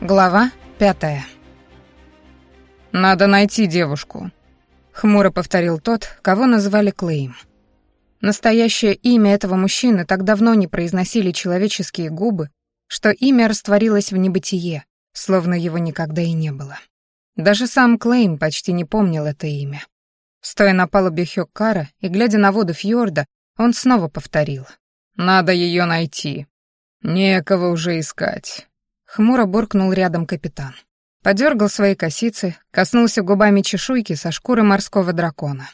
Глава пятая. «Надо найти девушку», — хмуро повторил тот, кого называли Клейм. Настоящее имя этого мужчины так давно не произносили человеческие губы, что имя растворилось в небытие, словно его никогда и не было. Даже сам Клейм почти не помнил это имя. Стоя на палубе Хёккара и глядя на воду фьорда, он снова повторил. «Надо ее найти. Некого уже искать. Хмуро буркнул рядом капитан. Подергал свои косицы, коснулся губами чешуйки со шкуры морского дракона.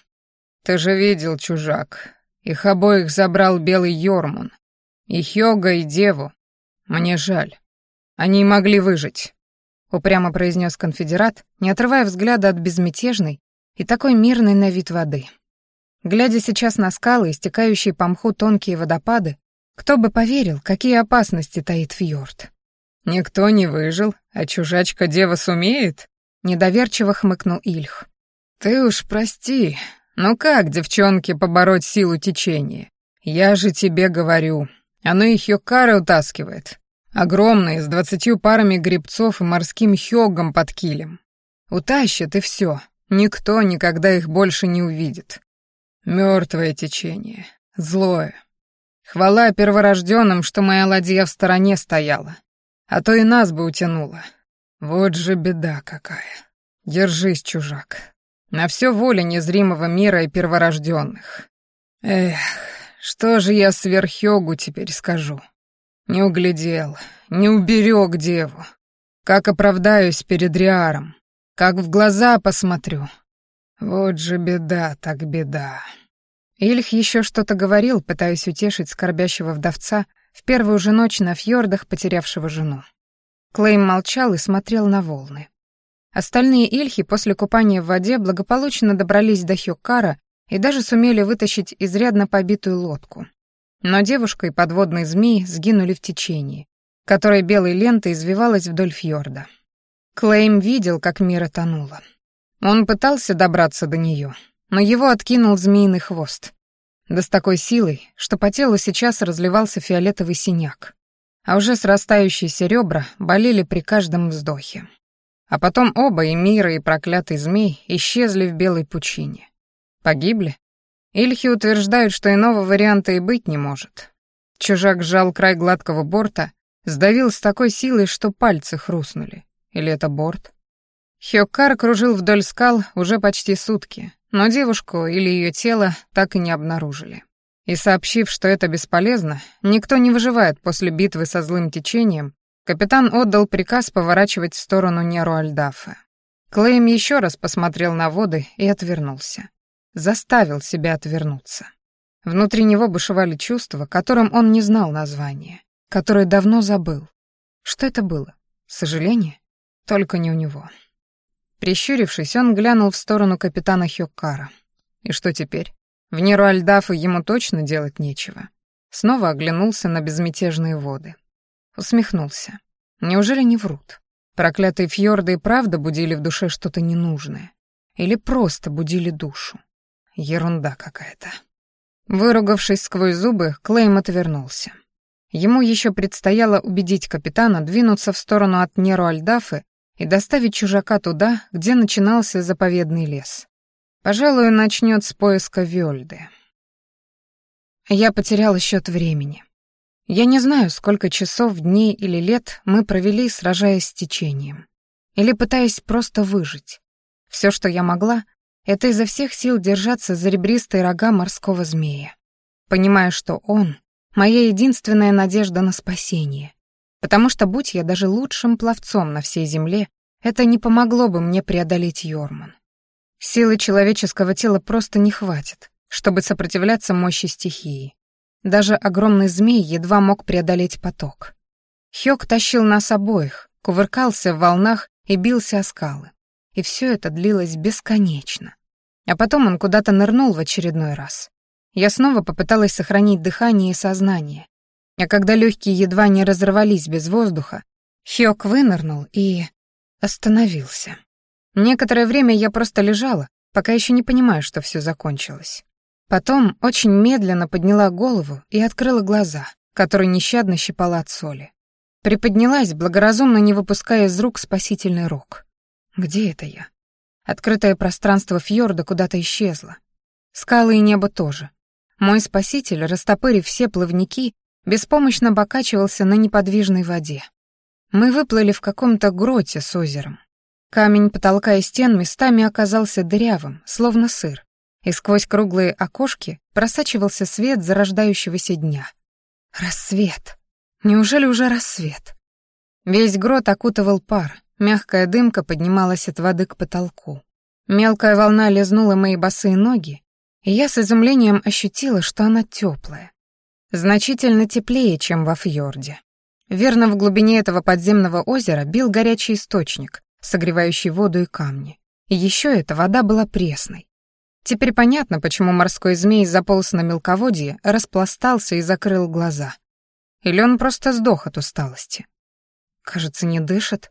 «Ты же видел, чужак. Их обоих забрал белый Йормун. И Хёга, и Деву. Мне жаль. Они могли выжить», — упрямо произнес конфедерат, не отрывая взгляда от безмятежной и такой мирной на вид воды. Глядя сейчас на скалы, истекающие по мху тонкие водопады, кто бы поверил, какие опасности таит фьорд. «Никто не выжил, а чужачка-дева сумеет?» — недоверчиво хмыкнул Ильх. «Ты уж прости, ну как, девчонке, побороть силу течения? Я же тебе говорю, оно их Йокара утаскивает. Огромные, с двадцатью парами грибцов и морским хёгом под килем. Утащит и все, никто никогда их больше не увидит. Мертвое течение, злое. Хвала перворожденным, что моя ладья в стороне стояла а то и нас бы утянуло. Вот же беда какая. Держись, чужак. На все воля незримого мира и перворожденных. Эх, что же я сверхёгу теперь скажу? Не углядел, не уберег деву. Как оправдаюсь перед Риаром, как в глаза посмотрю. Вот же беда, так беда. Ильх еще что-то говорил, пытаясь утешить скорбящего вдовца, в первую же ночь на фьордах потерявшего жену. Клейм молчал и смотрел на волны. Остальные ильхи после купания в воде благополучно добрались до Хёккара и даже сумели вытащить изрядно побитую лодку. Но девушка и подводные змеи сгинули в течении, которое белой лентой извивалось вдоль фьорда. Клейм видел, как Мира тонула. Он пытался добраться до нее, но его откинул змеиный хвост. Да с такой силой, что по телу сейчас разливался фиолетовый синяк. А уже срастающиеся ребра болели при каждом вздохе. А потом оба, и Мира, и проклятый змей, исчезли в белой пучине. Погибли? Ильхи утверждают, что иного варианта и быть не может. Чужак сжал край гладкого борта, сдавил с такой силой, что пальцы хрустнули. Или это борт? Хёккар кружил вдоль скал уже почти сутки, но девушку или ее тело так и не обнаружили. И сообщив, что это бесполезно, никто не выживает после битвы со злым течением, капитан отдал приказ поворачивать в сторону Неру-Альдафа. Клейм еще раз посмотрел на воды и отвернулся. Заставил себя отвернуться. Внутри него бушевали чувства, которым он не знал названия, которые давно забыл. Что это было? Сожаление? Только не у него. Прищурившись, он глянул в сторону капитана Хёккара. И что теперь? В Неру-Альдафу ему точно делать нечего. Снова оглянулся на безмятежные воды. Усмехнулся. Неужели не врут? Проклятые фьорды и правда будили в душе что-то ненужное. Или просто будили душу. Ерунда какая-то. Выругавшись сквозь зубы, Клейм отвернулся. Ему еще предстояло убедить капитана двинуться в сторону от Неру-Альдафы и доставить чужака туда, где начинался заповедный лес. Пожалуй, начнет с поиска Вёльды. Я потеряла счет времени. Я не знаю, сколько часов, дней или лет мы провели, сражаясь с течением. Или пытаясь просто выжить. Все, что я могла, это изо всех сил держаться за ребристые рога морского змея, понимая, что он — моя единственная надежда на спасение, потому что, будь я даже лучшим пловцом на всей земле, это не помогло бы мне преодолеть Йорман. Силы человеческого тела просто не хватит, чтобы сопротивляться мощи стихии. Даже огромный змей едва мог преодолеть поток. Хёк тащил нас обоих, кувыркался в волнах и бился о скалы. И все это длилось бесконечно. А потом он куда-то нырнул в очередной раз. Я снова попыталась сохранить дыхание и сознание, а когда легкие едва не разорвались без воздуха, Хёк вынырнул и... остановился. Некоторое время я просто лежала, пока еще не понимаю, что все закончилось. Потом очень медленно подняла голову и открыла глаза, которые нещадно щипала от соли. Приподнялась, благоразумно не выпуская из рук спасительный рог. Где это я? Открытое пространство фьорда куда-то исчезло. Скалы и небо тоже. Мой спаситель, растопырив все плавники, беспомощно покачивался на неподвижной воде. Мы выплыли в каком-то гроте с озером. Камень потолка и стен местами оказался дырявым, словно сыр, и сквозь круглые окошки просачивался свет зарождающегося дня. Рассвет. Неужели уже рассвет? Весь грот окутывал пар, мягкая дымка поднималась от воды к потолку. Мелкая волна лизнула мои босые ноги, и я с изумлением ощутила, что она теплая. Значительно теплее, чем во фьорде. Верно, в глубине этого подземного озера бил горячий источник, согревающий воду и камни. И еще эта вода была пресной. Теперь понятно, почему морской змей заполз на мелководье, распластался и закрыл глаза. Или он просто сдох от усталости. Кажется, не дышит.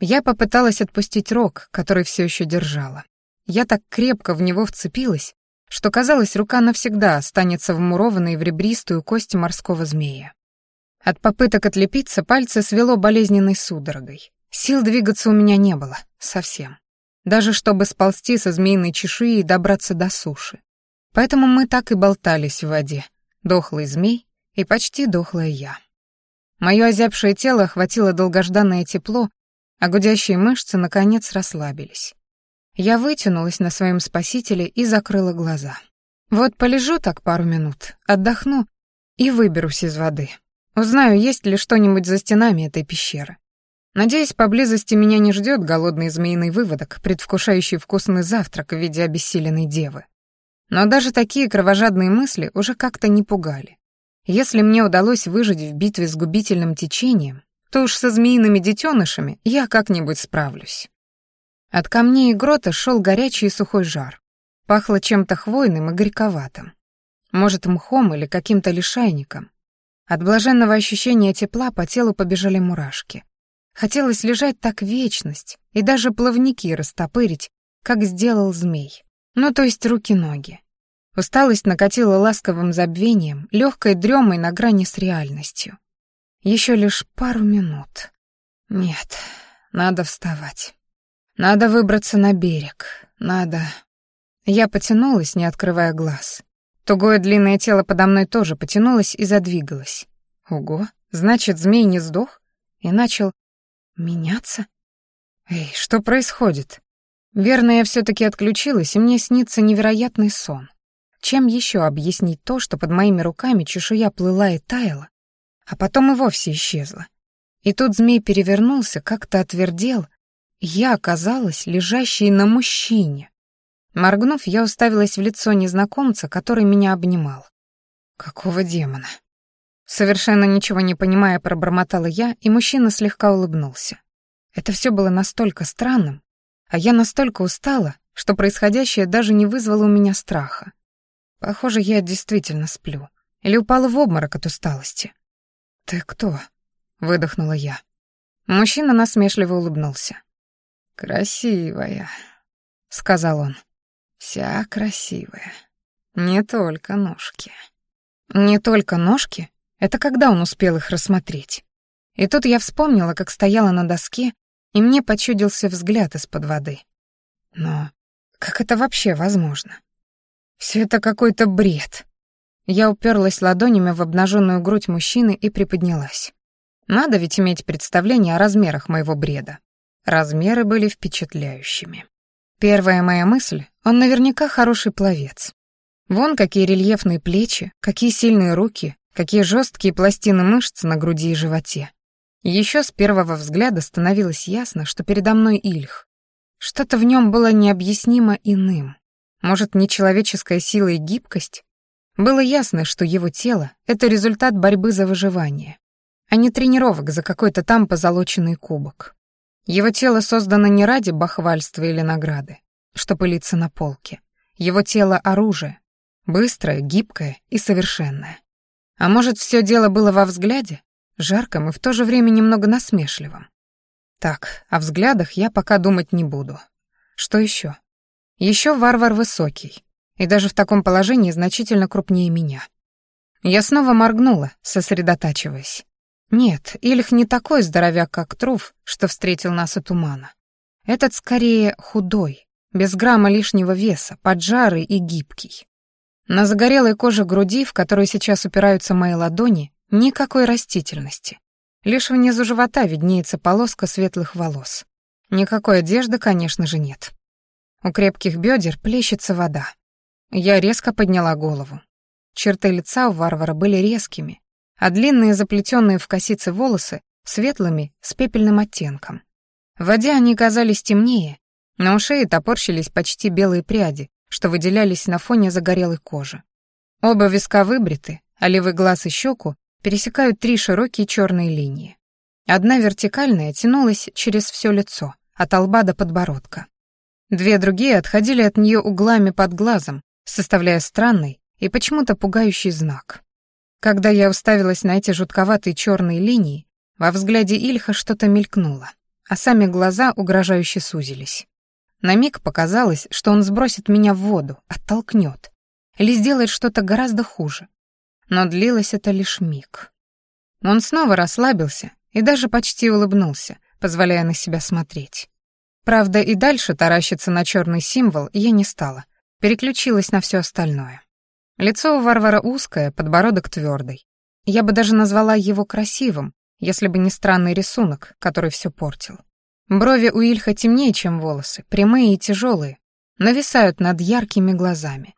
Я попыталась отпустить рог, который все еще держала. Я так крепко в него вцепилась, что, казалось, рука навсегда останется вмурованной в ребристую кость морского змея. От попыток отлепиться пальцы свело болезненной судорогой. Сил двигаться у меня не было. Совсем. Даже чтобы сползти со змеиной чешуи и добраться до суши. Поэтому мы так и болтались в воде. Дохлый змей и почти дохлая я. Моё озябшее тело охватило долгожданное тепло, а гудящие мышцы, наконец, расслабились. Я вытянулась на своем спасителе и закрыла глаза. Вот полежу так пару минут, отдохну и выберусь из воды. Узнаю, есть ли что-нибудь за стенами этой пещеры. Надеюсь, поблизости меня не ждет голодный змеиный выводок, предвкушающий вкусный завтрак в виде обессиленной девы. Но даже такие кровожадные мысли уже как-то не пугали. Если мне удалось выжить в битве с губительным течением, то уж со змеиными детенышами я как-нибудь справлюсь. От камней и грота шел горячий и сухой жар. Пахло чем-то хвойным и горьковатым. Может, мхом или каким-то лишайником. От блаженного ощущения тепла по телу побежали мурашки. Хотелось лежать так вечность и даже плавники растопырить, как сделал змей. Ну, то есть руки-ноги. Усталость накатила ласковым забвением, легкой дремой на грани с реальностью. Еще лишь пару минут. Нет, надо вставать. Надо выбраться на берег. Надо... Я потянулась, не открывая глаз. Тугое длинное тело подо мной тоже потянулось и задвигалось. Ого, значит, змей не сдох? И начал меняться? Эй, что происходит? Верно, я все-таки отключилась, и мне снится невероятный сон. Чем еще объяснить то, что под моими руками чешуя плыла и таяла, а потом и вовсе исчезла? И тут змей перевернулся, как-то отвердел, я оказалась лежащей на мужчине. Моргнув, я уставилась в лицо незнакомца, который меня обнимал. Какого демона? Совершенно ничего не понимая, пробормотала я, и мужчина слегка улыбнулся. Это все было настолько странным, а я настолько устала, что происходящее даже не вызвало у меня страха. Похоже, я действительно сплю. Или упала в обморок от усталости. «Ты кто?» — выдохнула я. Мужчина насмешливо улыбнулся. «Красивая», — сказал он. Вся красивая. Не только ножки. Не только ножки? Это когда он успел их рассмотреть? И тут я вспомнила, как стояла на доске, и мне почудился взгляд из-под воды. Но как это вообще возможно? Все это какой-то бред. Я уперлась ладонями в обнаженную грудь мужчины и приподнялась. Надо ведь иметь представление о размерах моего бреда. Размеры были впечатляющими. Первая моя мысль — он наверняка хороший пловец. Вон какие рельефные плечи, какие сильные руки, какие жесткие пластины мышц на груди и животе. Еще с первого взгляда становилось ясно, что передо мной Ильх. Что-то в нем было необъяснимо иным. Может, нечеловеческая сила и гибкость? Было ясно, что его тело — это результат борьбы за выживание, а не тренировок за какой-то там позолоченный кубок. Его тело создано не ради бахвальства или награды, что пылится на полке. Его тело — оружие, быстрое, гибкое и совершенное. А может, все дело было во взгляде, жарком и в то же время немного насмешливом. Так, о взглядах я пока думать не буду. Что еще? Еще варвар высокий, и даже в таком положении значительно крупнее меня. Я снова моргнула, сосредотачиваясь. Нет, Ильх не такой здоровяк, как Труф, что встретил нас у тумана. Этот скорее худой, без грамма лишнего веса, поджарый и гибкий. На загорелой коже груди, в которой сейчас упираются мои ладони, никакой растительности. Лишь внизу живота виднеется полоска светлых волос. Никакой одежды, конечно же, нет. У крепких бедер плещется вода. Я резко подняла голову. Черты лица у варвара были резкими, а длинные заплетенные в косицы волосы светлыми с пепельным оттенком. В воде они казались темнее, на шее топорщились почти белые пряди, что выделялись на фоне загорелой кожи. Оба виска выбриты, а левый глаз и щеку пересекают три широкие черные линии. Одна вертикальная тянулась через все лицо, от лба до подбородка. Две другие отходили от нее углами под глазом, составляя странный и почему-то пугающий знак. Когда я уставилась на эти жутковатые черные линии, во взгляде Ильха что-то мелькнуло, а сами глаза угрожающе сузились. На миг показалось, что он сбросит меня в воду, оттолкнет, или сделает что-то гораздо хуже. Но длилось это лишь миг. Он снова расслабился и даже почти улыбнулся, позволяя на себя смотреть. Правда, и дальше таращиться на черный символ я не стала, переключилась на все остальное. Лицо у Варвара узкое, подбородок твердый. Я бы даже назвала его красивым, если бы не странный рисунок, который все портил. Брови у Ильха темнее, чем волосы, прямые и тяжелые, нависают над яркими глазами.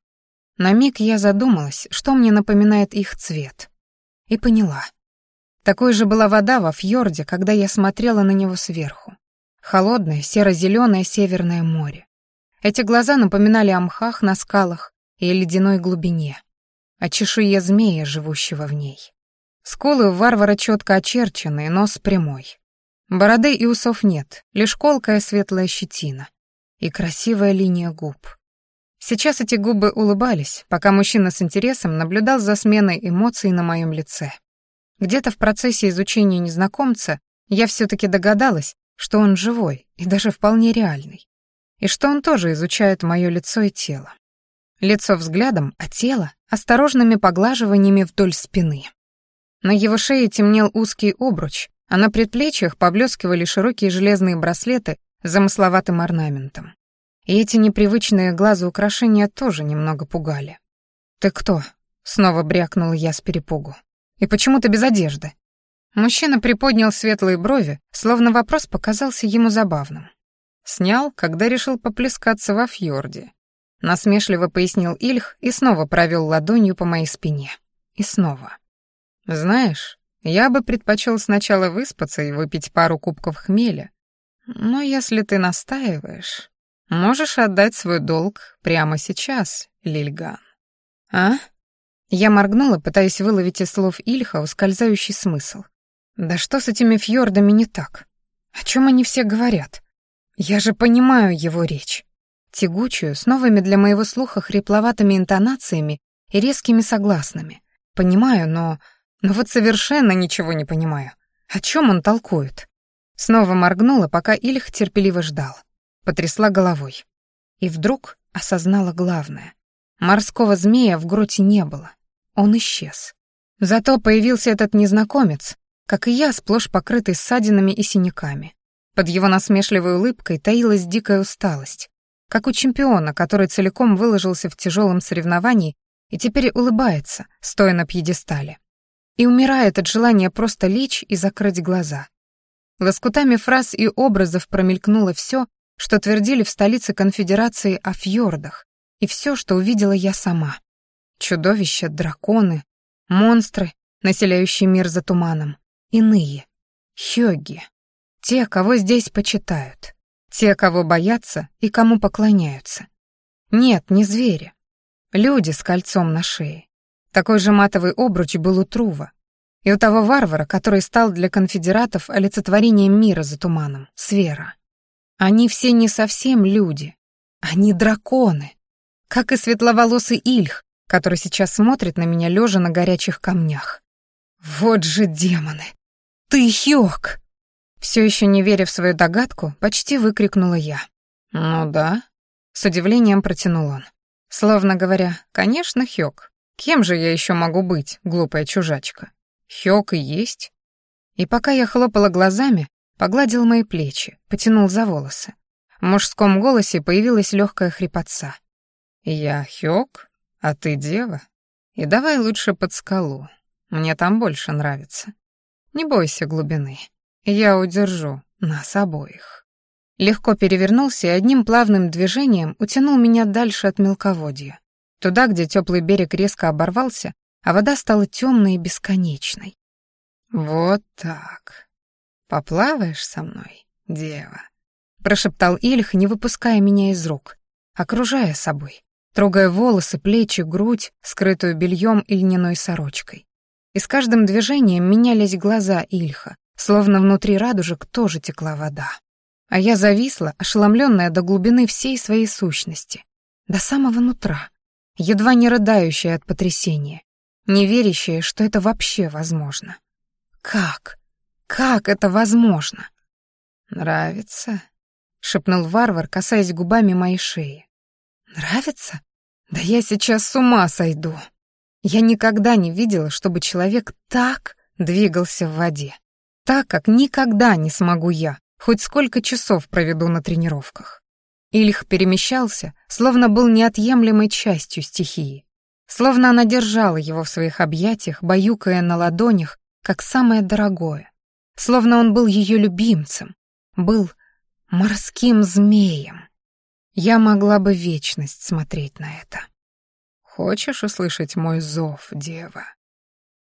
На миг я задумалась, что мне напоминает их цвет. И поняла. Такой же была вода во фьорде, когда я смотрела на него сверху. Холодное, серо-зеленое северное море. Эти глаза напоминали о мхах на скалах и ледяной глубине, о чешуе змея, живущего в ней. Скулы у варвара четко очерченные, нос прямой. Бороды и усов нет, лишь колкая светлая щетина и красивая линия губ. Сейчас эти губы улыбались, пока мужчина с интересом наблюдал за сменой эмоций на моем лице. Где-то в процессе изучения незнакомца я все-таки догадалась, что он живой и даже вполне реальный, и что он тоже изучает мое лицо и тело. Лицо взглядом, а тело — осторожными поглаживаниями вдоль спины. На его шее темнел узкий обруч, а на предплечьях поблескивали широкие железные браслеты с замысловатым орнаментом. И эти непривычные глазу украшения тоже немного пугали. «Ты кто?» — снова брякнула я с перепугу. «И почему ты без одежды?» Мужчина приподнял светлые брови, словно вопрос показался ему забавным. Снял, когда решил поплескаться во фьорде. Насмешливо пояснил Ильх и снова провел ладонью по моей спине. И снова. «Знаешь, я бы предпочел сначала выспаться и выпить пару кубков хмеля. Но если ты настаиваешь, можешь отдать свой долг прямо сейчас, Лильган. А? Я моргнула, пытаясь выловить из слов Ильха ускользающий смысл. Да что с этими фьордами не так? О чем они все говорят? Я же понимаю его речь. Тягучую, с новыми для моего слуха хрипловатыми интонациями и резкими согласными. Понимаю, но но вот совершенно ничего не понимаю. О чем он толкует? Снова моргнула, пока Ильх терпеливо ждал. Потрясла головой. И вдруг осознала главное. Морского змея в гроте не было. Он исчез. Зато появился этот незнакомец, как и я, сплошь покрытый ссадинами и синяками. Под его насмешливой улыбкой таилась дикая усталость, как у чемпиона, который целиком выложился в тяжелом соревновании и теперь улыбается, стоя на пьедестале. И умирает от желания просто лечь и закрыть глаза. Лоскутами фраз и образов промелькнуло все, что твердили в столице конфедерации о фьордах, и все, что увидела я сама. Чудовища, драконы, монстры, населяющие мир за туманом, иные, хёги, те, кого здесь почитают, те, кого боятся и кому поклоняются. Нет, не звери, люди с кольцом на шее, такой же матовый обруч был у Трува. И у того варвара, который стал для конфедератов олицетворением мира за туманом, Свера. Они все не совсем люди. Они драконы. Как и светловолосый Ильх, который сейчас смотрит на меня лежа на горячих камнях. Вот же демоны! Ты Хёк! Все еще не веря в свою догадку, почти выкрикнула я. «Ну да», — с удивлением протянул он. Словно говоря, «Конечно, Хёк, Кем же я еще могу быть, глупая чужачка? Хёк и есть. И пока я хлопала глазами, погладил мои плечи, потянул за волосы. В мужском голосе появилась легкая хрипотца. «Я Хёк, а ты дева. И давай лучше под скалу. Мне там больше нравится. Не бойся глубины. Я удержу нас обоих». Легко перевернулся и одним плавным движением утянул меня дальше от мелководья. Туда, где теплый берег резко оборвался, а вода стала темной и бесконечной. «Вот так. Поплаваешь со мной, дева?» прошептал Ильх, не выпуская меня из рук, окружая собой, трогая волосы, плечи, грудь, скрытую бельем и льняной сорочкой. И с каждым движением менялись глаза Ильха, словно внутри радужек тоже текла вода. А я зависла, ошеломленная до глубины всей своей сущности, до самого нутра, едва не рыдающая от потрясения, не верящая, что это вообще возможно. Как? Как это возможно? Нравится? шепнул варвар, касаясь губами моей шеи. Нравится? Да я сейчас с ума сойду. Я никогда не видела, чтобы человек так двигался в воде. Так, как никогда не смогу я, хоть сколько часов проведу на тренировках. Ильх перемещался, словно был неотъемлемой частью стихии. Словно она держала его в своих объятиях, баюкая на ладонях, как самое дорогое. Словно он был ее любимцем, был морским змеем. Я могла бы вечность смотреть на это. Хочешь услышать мой зов, дева?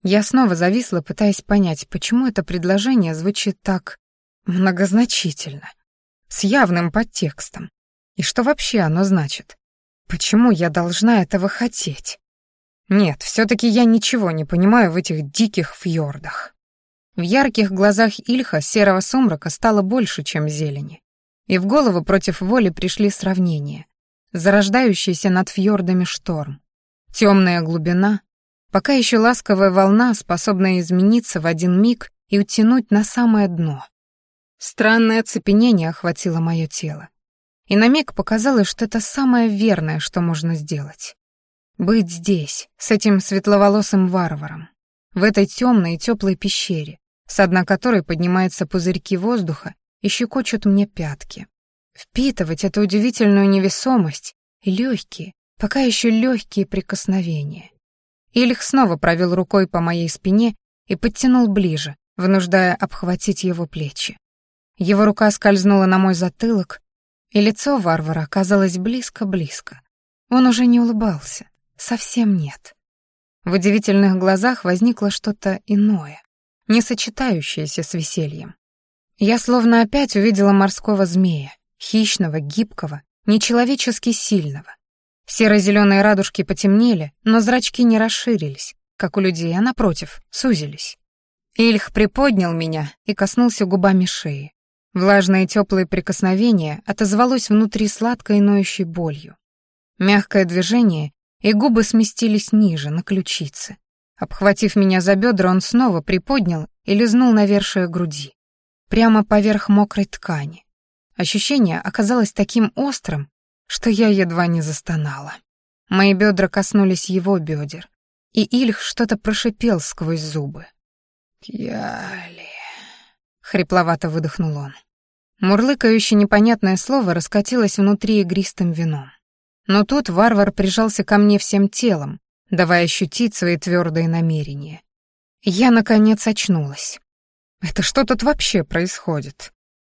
Я снова зависла, пытаясь понять, почему это предложение звучит так многозначительно, с явным подтекстом. И что вообще оно значит? Почему я должна этого хотеть? Нет, все таки я ничего не понимаю в этих диких фьордах. В ярких глазах Ильха серого сумрака стало больше, чем зелени. И в голову против воли пришли сравнения. Зарождающийся над фьордами шторм. Темная глубина, пока еще ласковая волна, способная измениться в один миг и утянуть на самое дно. Странное оцепенение охватило мое тело. И на миг показалось, что это самое верное, что можно сделать. Быть здесь, с этим светловолосым варваром, в этой темной и теплой пещере, с дна которой поднимаются пузырьки воздуха и щекочут мне пятки. Впитывать эту удивительную невесомость и легкие, пока еще легкие прикосновения. Ильх снова провел рукой по моей спине и подтянул ближе, вынуждая обхватить его плечи. Его рука скользнула на мой затылок, и лицо варвара оказалось близко-близко. Он уже не улыбался, совсем нет. В удивительных глазах возникло что-то иное, не сочетающееся с весельем. Я словно опять увидела морского змея, хищного, гибкого, нечеловечески сильного. Серо-зеленые радужки потемнели, но зрачки не расширились, как у людей, а напротив, сузились. Ильх приподнял меня и коснулся губами шеи. Влажное теплое прикосновение отозвалось внутри сладкой ноющей болью. Мягкое движение, и губы сместились ниже, на ключицы. Обхватив меня за бедра, он снова приподнял и лизнул навершие груди прямо поверх мокрой ткани. Ощущение оказалось таким острым, что я едва не застонала. Мои бедра коснулись его бедер, и Ильх что-то прошипел сквозь зубы. «Кьяли», — хрипловато выдохнул он. Мурлыкающее непонятное слово раскатилось внутри игристым вином. Но тут варвар прижался ко мне всем телом, давая ощутить свои твердые намерения. Я, наконец, очнулась. Это что тут вообще происходит?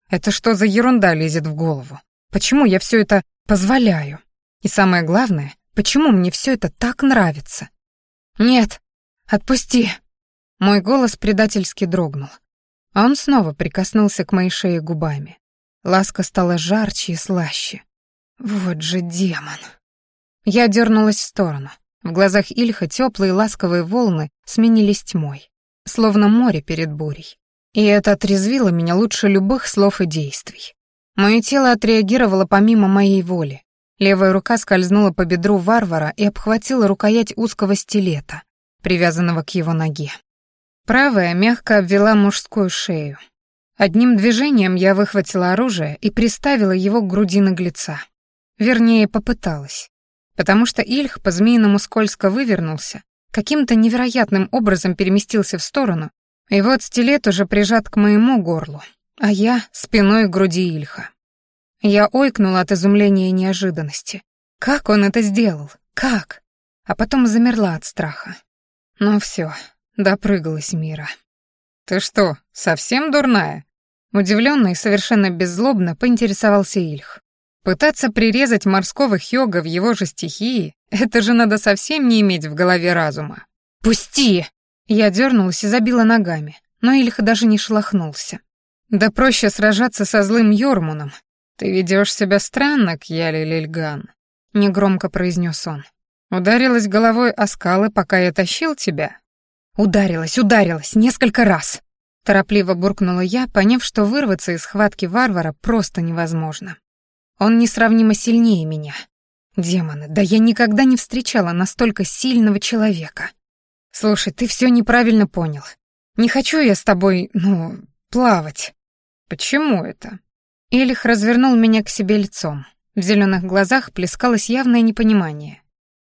Это что за ерунда лезет в голову? Почему я все это позволяю? И самое главное, почему мне все это так нравится? Нет, отпусти. Мой голос предательски дрогнул. А он снова прикоснулся к моей шее губами. Ласка стала жарче и слаще. Вот же демон. Я дернулась в сторону. В глазах Ильха теплые ласковые волны сменились тьмой, словно море перед бурей. И это отрезвило меня лучше любых слов и действий. Мое тело отреагировало помимо моей воли. Левая рука скользнула по бедру варвара и обхватила рукоять узкого стилета, привязанного к его ноге. Правая мягко обвела мужскую шею. Одним движением я выхватила оружие и приставила его к груди наглеца. Вернее, попыталась. Потому что Ильх по-змеиному скользко вывернулся, каким-то невероятным образом переместился в сторону И вот стилет уже прижат к моему горлу, а я спиной к груди Ильха. Я ойкнула от изумления и неожиданности. Как он это сделал? Как? А потом замерла от страха. Ну все, допрыгалась мира. «Ты что, совсем дурная?» Удивленно и совершенно беззлобно поинтересовался Ильх. Пытаться прирезать морского хёга в его же стихии — это же надо совсем не иметь в голове разума. «Пусти!» Я дернулась и забила ногами, но Ильх даже не шелохнулся. «Да проще сражаться со злым Йормуном. Ты ведешь себя странно, Кьяли Лильган», — негромко произнес он. «Ударилась головой о скалы, пока я тащил тебя?» «Ударилась, ударилась, несколько раз!» Торопливо буркнула я, поняв, что вырваться из схватки варвара просто невозможно. Он несравнимо сильнее меня. Демоны, да я никогда не встречала настолько сильного человека. Слушай, ты все неправильно понял. Не хочу я с тобой, ну, плавать. Почему это? Элих развернул меня к себе лицом. В зеленых глазах плескалось явное непонимание.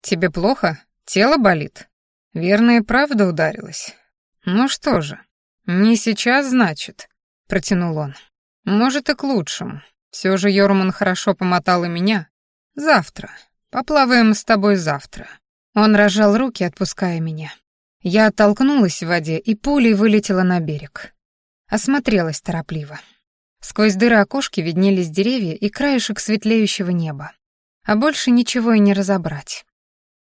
Тебе плохо? Тело болит? Верно и правда ударилась. Ну что же, не сейчас, значит, протянул он. Может и к лучшему. Все же Йорман хорошо помотал и меня. Завтра. Поплаваем с тобой завтра. Он разжал руки, отпуская меня. Я оттолкнулась в воде и пулей вылетела на берег. Осмотрелась торопливо. Сквозь дыры окошки виднелись деревья и краешек светлеющего неба. А больше ничего и не разобрать.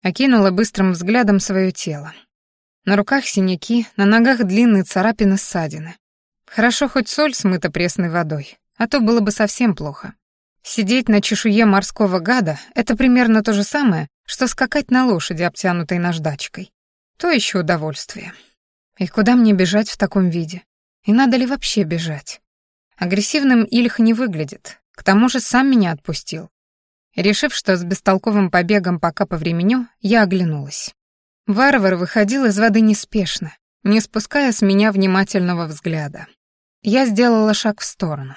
Окинула быстрым взглядом свое тело. На руках синяки, на ногах длинные царапины ссадины. Хорошо хоть соль смыта пресной водой а то было бы совсем плохо. Сидеть на чешуе морского гада — это примерно то же самое, что скакать на лошади, обтянутой наждачкой. То еще удовольствие. И куда мне бежать в таком виде? И надо ли вообще бежать? Агрессивным Ильх не выглядит, к тому же сам меня отпустил. Решив, что с бестолковым побегом пока по времени, я оглянулась. Варвар выходил из воды неспешно, не спуская с меня внимательного взгляда. Я сделала шаг в сторону.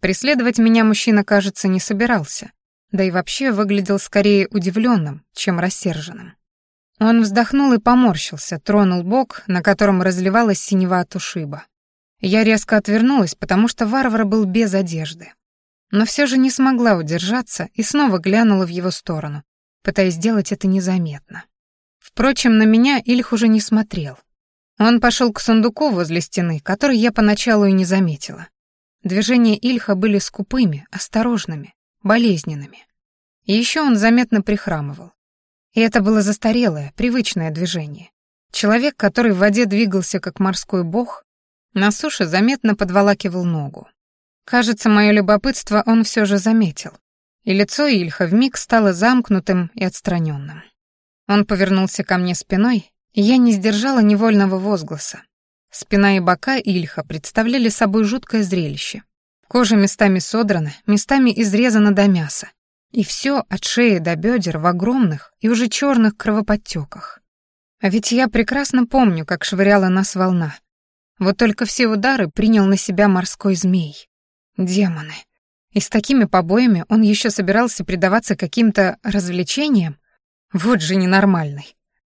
Преследовать меня мужчина, кажется, не собирался, да и вообще выглядел скорее удивленным, чем рассерженным. Он вздохнул и поморщился, тронул бок, на котором разливалась синева от ушиба. Я резко отвернулась, потому что варвар был без одежды. Но все же не смогла удержаться и снова глянула в его сторону, пытаясь сделать это незаметно. Впрочем, на меня Ильх уже не смотрел. Он пошел к сундуку возле стены, который я поначалу и не заметила. Движения Ильха были скупыми, осторожными, болезненными. И еще он заметно прихрамывал. И это было застарелое, привычное движение. Человек, который в воде двигался как морской бог, на суше заметно подволакивал ногу. Кажется, мое любопытство он все же заметил. И лицо Ильха вмиг стало замкнутым и отстраненным. Он повернулся ко мне спиной, и я не сдержала невольного возгласа. Спина и бока Ильха представляли собой жуткое зрелище. Кожа местами содрана, местами изрезана до мяса. И все от шеи до бедер в огромных и уже черных кровоподтеках. А ведь я прекрасно помню, как швыряла нас волна. Вот только все удары принял на себя морской змей. Демоны. И с такими побоями он еще собирался предаваться каким-то развлечениям? Вот же ненормальный.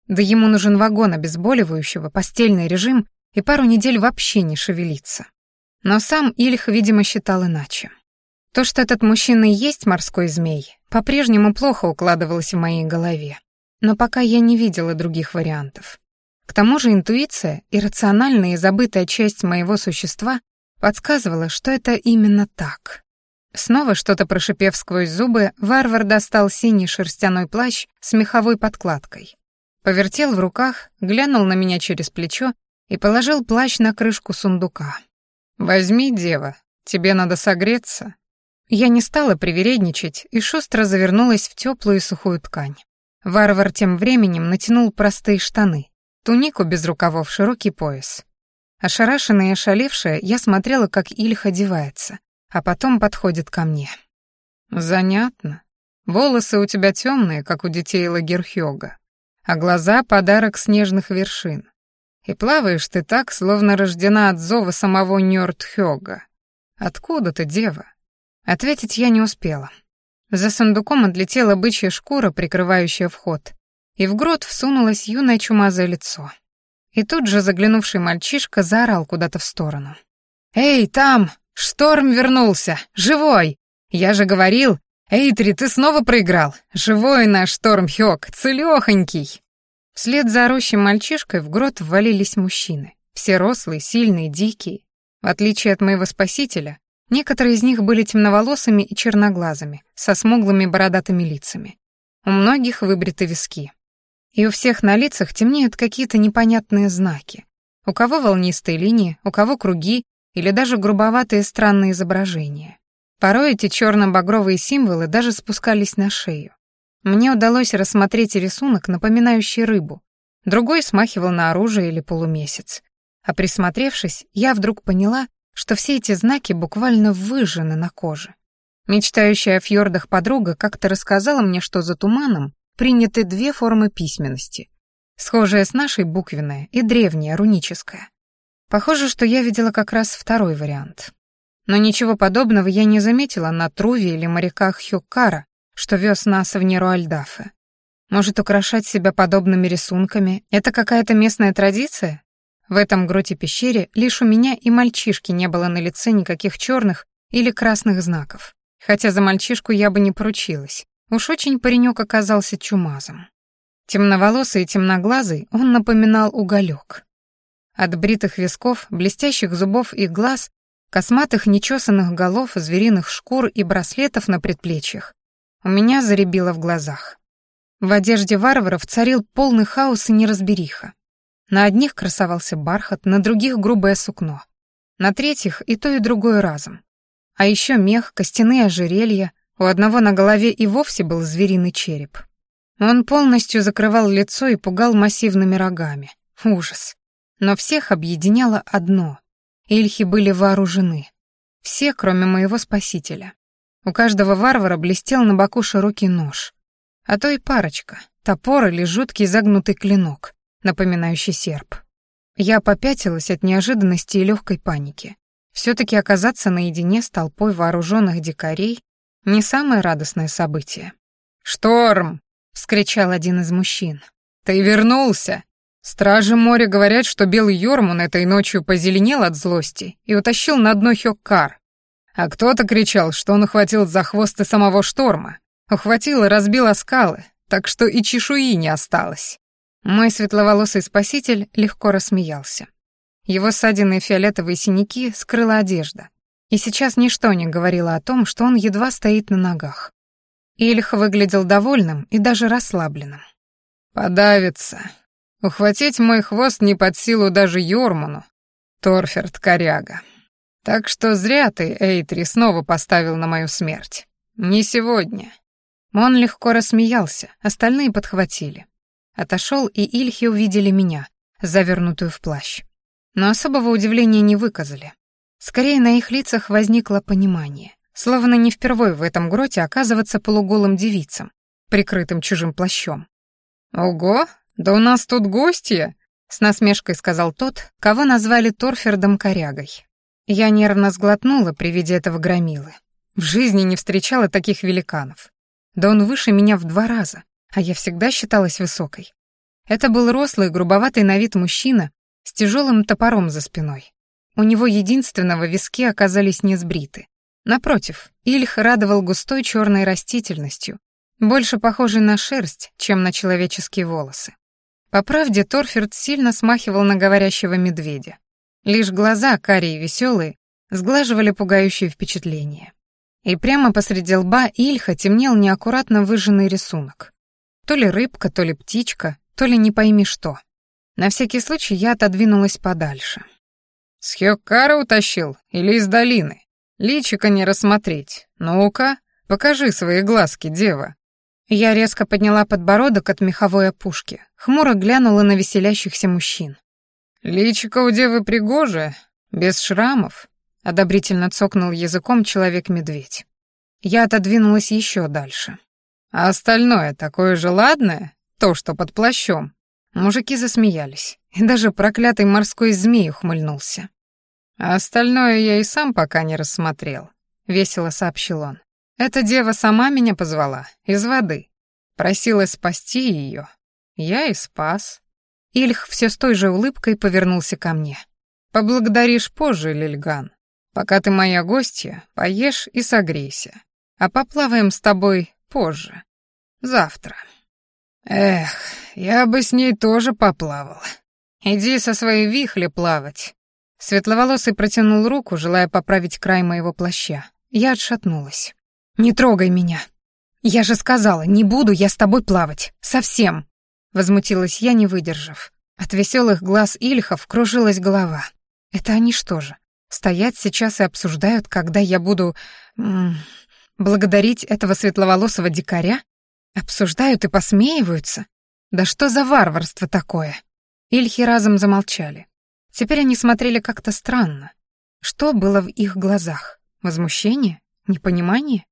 Да ему нужен вагон обезболивающего, постельный режим и пару недель вообще не шевелиться. Но сам Ильх, видимо, считал иначе. То, что этот мужчина и есть морской змей, по-прежнему плохо укладывалось в моей голове. Но пока я не видела других вариантов. К тому же интуиция, иррациональная и забытая часть моего существа подсказывала, что это именно так. Снова что-то прошипев сквозь зубы, варвар достал синий шерстяной плащ с меховой подкладкой. Повертел в руках, глянул на меня через плечо и положил плащ на крышку сундука. «Возьми, дева, тебе надо согреться». Я не стала привередничать и шустро завернулась в теплую и сухую ткань. Варвар тем временем натянул простые штаны, тунику без рукавов, широкий пояс. Ошарашенная и ошалевшая, я смотрела, как Ильх одевается, а потом подходит ко мне. «Занятно. Волосы у тебя темные, как у детей Лагерхёга, а глаза — подарок снежных вершин. И плаваешь ты так, словно рождена от зова самого Нёрдхёга. Откуда ты, дева? Ответить я не успела. За сундуком отлетела бычья шкура, прикрывающая вход, и в грот всунулось юное чумазое лицо. И тут же заглянувший мальчишка заорал куда-то в сторону. «Эй, там! Шторм вернулся! Живой! Я же говорил! Эйтри, ты снова проиграл! Живой наш Шторм Хёк, целёхонький!» Вслед за орущим мальчишкой в грот ввалились мужчины. Все рослые, сильные, дикие. В отличие от моего спасителя, некоторые из них были темноволосыми и черноглазыми, со смуглыми бородатыми лицами. У многих выбриты виски. И у всех на лицах темнеют какие-то непонятные знаки. У кого волнистые линии, у кого круги или даже грубоватые странные изображения. Порой эти черно-багровые символы даже спускались на шею. Мне удалось рассмотреть рисунок, напоминающий рыбу. Другой смахивал на оружие или полумесяц. А присмотревшись, я вдруг поняла, что все эти знаки буквально выжжены на коже. Мечтающая о фьордах подруга как-то рассказала мне, что за туманом приняты две формы письменности, схожая с нашей буквенная и древняя, руническая. Похоже, что я видела как раз второй вариант. Но ничего подобного я не заметила на Труве или моряках Хюккара, что вез нас в Неруальдафе. Может, украшать себя подобными рисунками — это какая-то местная традиция? В этом гроте-пещере лишь у меня и мальчишки не было на лице никаких черных или красных знаков. Хотя за мальчишку я бы не поручилась. Уж очень паренек оказался чумазом. Темноволосый и темноглазый он напоминал уголек. От бритых висков, блестящих зубов и глаз, косматых нечесанных голов, звериных шкур и браслетов на предплечьях, у меня заребило в глазах. В одежде варваров царил полный хаос и неразбериха. На одних красовался бархат, на других грубое сукно. На третьих и то, и другое разом. А еще мех, костяные ожерелья, у одного на голове и вовсе был звериный череп. Он полностью закрывал лицо и пугал массивными рогами. Ужас. Но всех объединяло одно. Ильхи были вооружены. Все, кроме моего спасителя. У каждого варвара блестел на боку широкий нож. А то и парочка, топор или жуткий загнутый клинок напоминающий серп. Я попятилась от неожиданности и легкой паники. Все-таки оказаться наедине с толпой вооруженных дикарей — не самое радостное событие. «Шторм!» — вскричал один из мужчин. «Ты вернулся!» Стражи моря говорят, что белый Йормун этой ночью позеленел от злости и утащил на дно Хёккар. А кто-то кричал, что он ухватил за хвост и самого шторма. Ухватил и разбил о скалы, так что и чешуи не осталось. Мой светловолосый спаситель легко рассмеялся. Его ссадины фиолетовые синяки скрыла одежда. И сейчас ничто не говорило о том, что он едва стоит на ногах. Ильх выглядел довольным и даже расслабленным. «Подавится. Ухватить мой хвост не под силу даже Йорману, Торферт коряга. Так что зря ты, Эйтри, снова поставил на мою смерть. Не сегодня». Он легко рассмеялся, остальные подхватили. Отошел, и Ильхи увидели меня, завернутую в плащ. Но особого удивления не выказали. Скорее, на их лицах возникло понимание. Словно не впервые в этом гроте оказываться полуголым девицам, прикрытым чужим плащом. «Ого, да у нас тут гостья!» — с насмешкой сказал тот, кого назвали Торфердом Корягой. Я нервно сглотнула при виде этого громилы. В жизни не встречала таких великанов. Да он выше меня в два раза а я всегда считалась высокой. Это был рослый, грубоватый на вид мужчина с тяжелым топором за спиной. У него единственного виски оказались не сбриты. Напротив, Ильх радовал густой черной растительностью, больше похожей на шерсть, чем на человеческие волосы. По правде, Торферд сильно смахивал на говорящего медведя. Лишь глаза, карие и веселые, сглаживали пугающее впечатление. И прямо посреди лба Ильха темнел неаккуратно выжженный рисунок. То ли рыбка, то ли птичка, то ли не пойми что. На всякий случай я отодвинулась подальше. «С Хёккара утащил или из долины? Личика не рассмотреть. Ну-ка, покажи свои глазки, дева». Я резко подняла подбородок от меховой опушки, хмуро глянула на веселящихся мужчин. «Личико у девы пригожее, без шрамов», — одобрительно цокнул языком человек-медведь. Я отодвинулась еще дальше. А остальное такое же ладное, то, что под плащом. Мужики засмеялись, и даже проклятый морской змей ухмыльнулся. А остальное я и сам пока не рассмотрел, весело сообщил он. Эта дева сама меня позвала, из воды. Просила спасти ее. Я и спас. Ильх все с той же улыбкой повернулся ко мне. «Поблагодаришь позже, Лильган. Пока ты моя гостья, поешь и согрейся. А поплаваем с тобой позже. Завтра». «Эх, я бы с ней тоже поплавал. Иди со своей вихли плавать». Светловолосый протянул руку, желая поправить край моего плаща. Я отшатнулась. «Не трогай меня. Я же сказала, не буду я с тобой плавать. Совсем!» Возмутилась я, не выдержав. От веселых глаз Ильхов кружилась голова. «Это они что же, стоят сейчас и обсуждают, когда я буду... М -м, благодарить этого светловолосого дикаря? Обсуждают и посмеиваются? Да что за варварство такое?» Ильхи разом замолчали. Теперь они смотрели как-то странно. Что было в их глазах? Возмущение? Непонимание?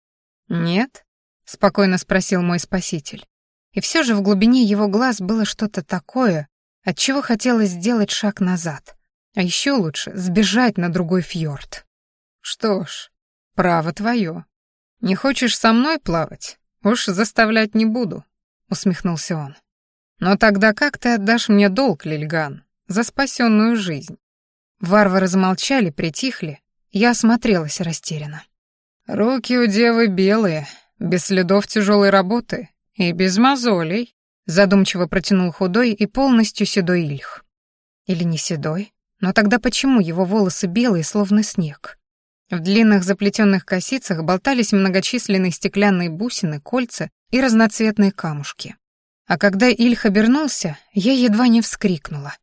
«Нет?» — спокойно спросил мой спаситель. И все же в глубине его глаз было что-то такое, от чего хотелось сделать шаг назад. А еще лучше — сбежать на другой фьорд. «Что ж, право твое. Не хочешь со мной плавать? Уж заставлять не буду», — усмехнулся он. «Но тогда как ты отдашь мне долг, Лильган, за спасенную жизнь?» Варвары замолчали, притихли, я осмотрелась растерянно. «Руки у девы белые, без следов тяжелой работы и без мозолей», задумчиво протянул худой и полностью седой Ильх. Или не седой? Но тогда почему его волосы белые, словно снег? В длинных заплетенных косицах болтались многочисленные стеклянные бусины, кольца и разноцветные камушки. А когда Ильх обернулся, я едва не вскрикнула.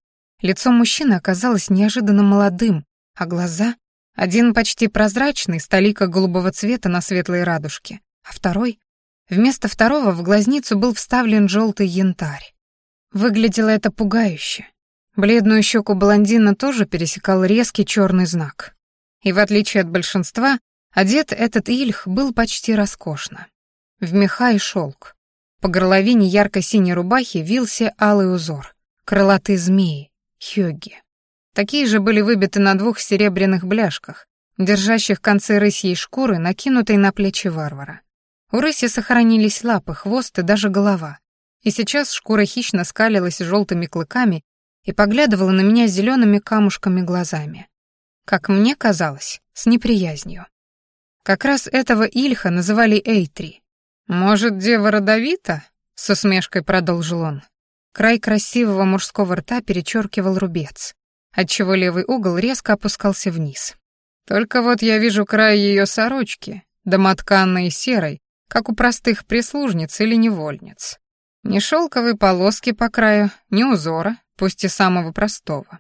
Лицо мужчины оказалось неожиданно молодым, а глаза один почти прозрачный, столика голубого цвета на светлой радужке, а второй... Вместо второго в глазницу был вставлен желтый янтарь. Выглядело это пугающе. Бледную щеку блондина тоже пересекал резкий черный знак. И в отличие от большинства, одет этот ильх был почти роскошно. В меха и шелк. По горловине ярко-синей рубахи вился алый узор. Крылатые змеи, хёги. Такие же были выбиты на двух серебряных бляшках, держащих концы рысьей шкуры, накинутой на плечи варвара. У рыси сохранились лапы, хвост и даже голова. И сейчас шкура хищно скалилась желтыми клыками и поглядывала на меня зелеными камушками глазами. Как мне казалось, с неприязнью. Как раз этого Ильха называли Эйтри. «Может, дева родовита?» — с усмешкой продолжил он. Край красивого мужского рта перечеркивал рубец отчего левый угол резко опускался вниз. Только вот я вижу край ее сорочки, домотканной и серой, как у простых прислужниц или невольниц. Ни шелковой полоски по краю, ни узора, пусть и самого простого.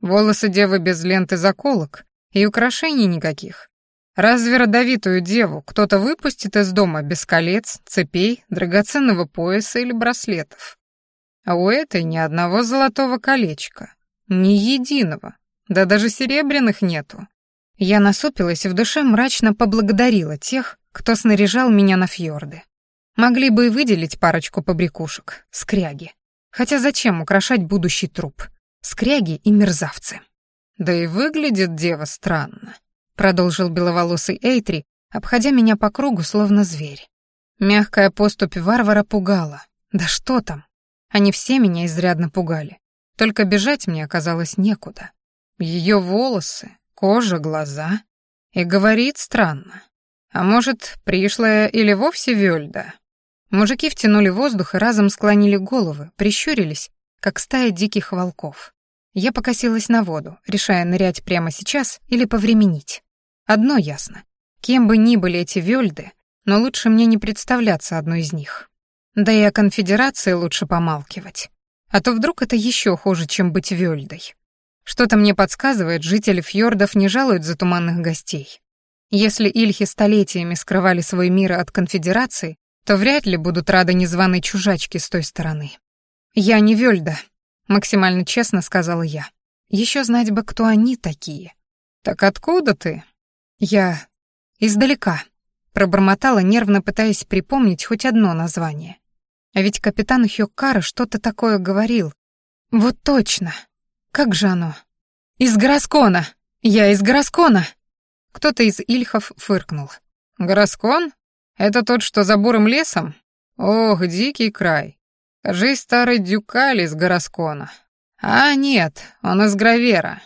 Волосы девы без ленты заколок и украшений никаких. Разве родовитую деву кто-то выпустит из дома без колец, цепей, драгоценного пояса или браслетов? А у этой ни одного золотого колечка, ни единого. Да даже серебряных нету. Я насупилась и в душе мрачно поблагодарила тех, кто снаряжал меня на фьорды. Могли бы и выделить парочку побрякушек, скряги. Хотя зачем украшать будущий труп? Скряги и мерзавцы. Да и выглядит дева странно, продолжил беловолосый Эйтри, обходя меня по кругу, словно зверь. Мягкая поступь варвара пугала. Да что там? Они все меня изрядно пугали. Только бежать мне оказалось некуда. Ее волосы, кожа, глаза. И говорит странно. А может, пришлая или вовсе Вёльда? Мужики втянули воздух и разом склонили головы, прищурились, как стая диких волков. Я покосилась на воду, решая нырять прямо сейчас или повременить. Одно ясно. Кем бы ни были эти Вёльды, но лучше мне не представляться одной из них. Да и о конфедерации лучше помалкивать. А то вдруг это еще хуже, чем быть Вёльдой. Что-то мне подсказывает, жители фьордов не жалуют за туманных гостей. Если ильхи столетиями скрывали свой мир от конфедерации, то вряд ли будут рады незваной чужачке с той стороны. «Я не Вёльда», — максимально честно сказала я. Еще знать бы, кто они такие». «Так откуда ты?» «Я... издалека», — пробормотала, нервно пытаясь припомнить хоть одно название. А ведь капитан Хёккара что-то такое говорил. Вот точно. Как же оно? Из Гороскона. Я из Гороскона. Кто-то из ильхов фыркнул. Гороскон? Это тот, что за бурым лесом? Ох, дикий край. Кажись, старый дюкаль из Гороскона. «А нет, он из Гравера».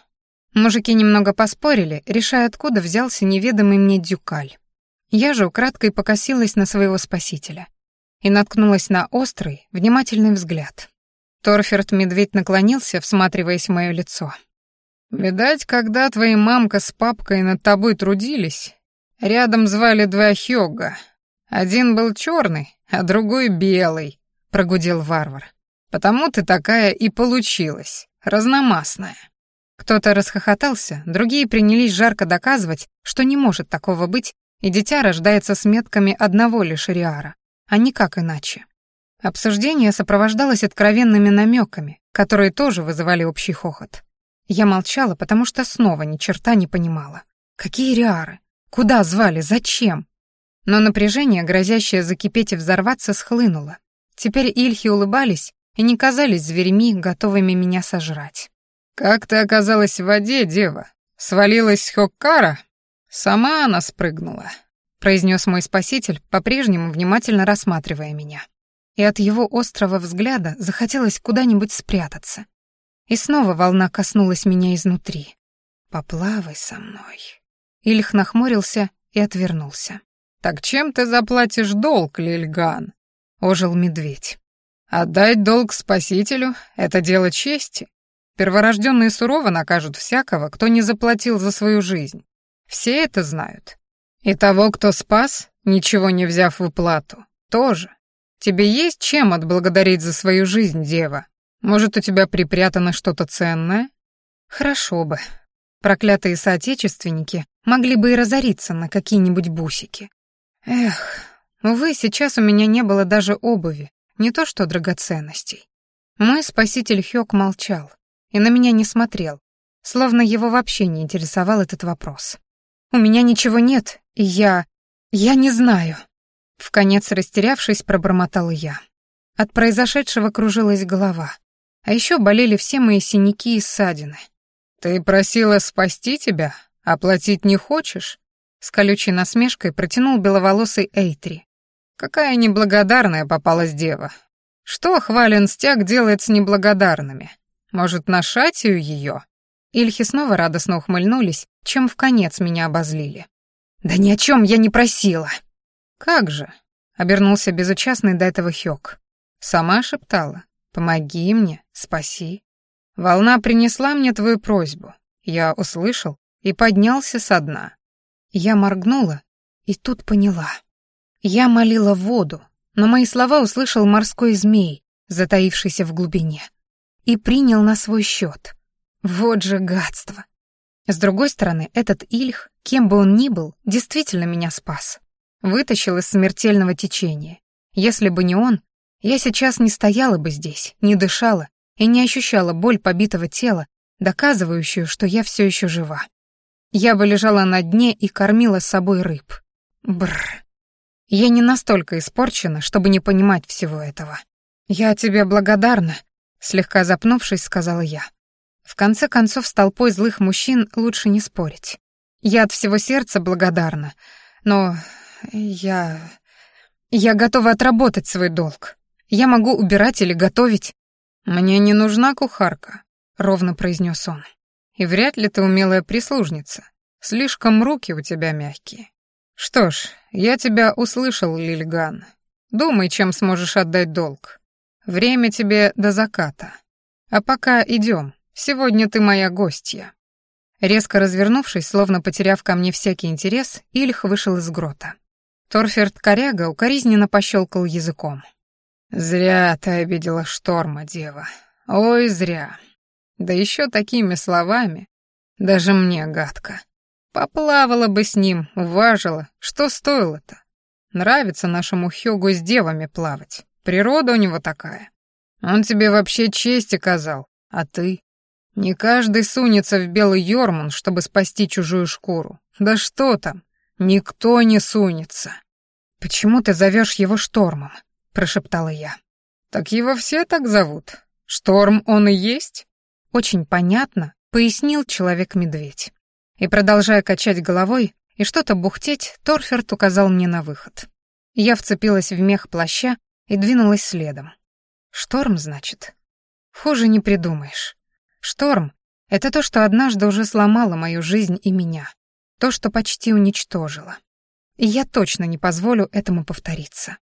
Мужики немного поспорили, решая, откуда взялся неведомый мне дюкаль. Я же украдкой покосилась на своего спасителя и наткнулась на острый, внимательный взгляд. Торферт-медведь наклонился, всматриваясь в мое лицо. «Видать, когда твоя мамка с папкой над тобой трудились, рядом звали два Хёга. Один был черный, а другой белый», — прогудел варвар. «Потому ты такая и получилась, разномастная». Кто-то расхохотался, другие принялись жарко доказывать, что не может такого быть, и дитя рождается с метками одного лишь Риара, а никак иначе. Обсуждение сопровождалось откровенными намеками, которые тоже вызывали общий хохот. Я молчала, потому что снова ни черта не понимала. Какие Риары? Куда звали? Зачем? Но напряжение, грозящее закипеть и взорваться, схлынуло. Теперь Ильхи улыбались и не казались зверьми, готовыми меня сожрать. «Как ты оказалась в воде, дева? Свалилась с Хоккара?» «Сама она спрыгнула», — произнес мой спаситель, по-прежнему внимательно рассматривая меня. И от его острого взгляда захотелось куда-нибудь спрятаться. И снова волна коснулась меня изнутри. «Поплавай со мной». Ильх нахмурился и отвернулся. «Так чем ты заплатишь долг, Лильган?» — ожил медведь. «Отдать долг спасителю — это дело чести. Перворожденные сурово накажут всякого, кто не заплатил за свою жизнь. Все это знают. И того, кто спас, ничего не взяв в уплату, тоже. Тебе есть чем отблагодарить за свою жизнь, дева? Может, у тебя припрятано что-то ценное? Хорошо бы. Проклятые соотечественники могли бы и разориться на какие-нибудь бусики. Эх, увы, сейчас у меня не было даже обуви, не то что драгоценностей. Мой спаситель Хёк молчал и на меня не смотрел, словно его вообще не интересовал этот вопрос. У меня ничего нет, и я... я не знаю». Вконец растерявшись, пробормотала я. От произошедшего кружилась голова. А еще болели все мои синяки и ссадины. «Ты просила спасти тебя? Оплатить не хочешь?» С колючей насмешкой протянул беловолосый Эйтри. «Какая неблагодарная попалась дева. Что хвален стяг делает с неблагодарными? Может, на шатию ее?» Ильхи снова радостно ухмыльнулись, чем в конец меня обозлили. «Да ни о чем я не просила!» «Как же?» — обернулся безучастный до этого Хёк. «Сама шептала. Помоги мне, спаси. Волна принесла мне твою просьбу. Я услышал и поднялся со дна. Я моргнула и тут поняла. Я молила воду, но мои слова услышал морской змей, затаившийся в глубине, и принял на свой счет. Вот же гадство. С другой стороны, этот Ильх, кем бы он ни был, действительно меня спас. Вытащил из смертельного течения. Если бы не он, я сейчас не стояла бы здесь, не дышала и не ощущала боль побитого тела, доказывающую, что я все еще жива. Я бы лежала на дне и кормила с собой рыб. Бррр. Я не настолько испорчена, чтобы не понимать всего этого. «Я тебе благодарна», — слегка запнувшись, сказала я. В конце концов, с толпой злых мужчин лучше не спорить. Я от всего сердца благодарна, но я... Я готова отработать свой долг. Я могу убирать или готовить. Мне не нужна кухарка, ровно произнес он. И вряд ли ты умелая прислужница. Слишком руки у тебя мягкие. Что ж, я тебя услышал, Лильган. Думай, чем сможешь отдать долг. Время тебе до заката. А пока идем. Сегодня ты моя гостья». Резко развернувшись, словно потеряв ко мне всякий интерес, Ильх вышел из грота. Торферт Коряга укоризненно пощелкал языком. «Зря ты обидела шторма, дева. Ой, зря. Да еще такими словами. Даже мне гадко. Поплавала бы с ним, уважила. Что стоило-то? Нравится нашему Хёгу с девами плавать. Природа у него такая. Он тебе вообще честь оказал, а ты? Не каждый сунется в белый Йормун, чтобы спасти чужую шкуру. Да что там, никто не сунется. «Почему ты зовешь его Штормом?» — прошептала я. «Так его все так зовут. Шторм он и есть?» «Очень понятно», — пояснил человек-медведь. И, продолжая качать головой и что-то бухтеть, Торферт указал мне на выход. Я вцепилась в мех плаща и двинулась следом. «Шторм, значит?» «Хуже не придумаешь». Шторм — это то, что однажды уже сломало мою жизнь и меня. То, что почти уничтожило. И я точно не позволю этому повториться.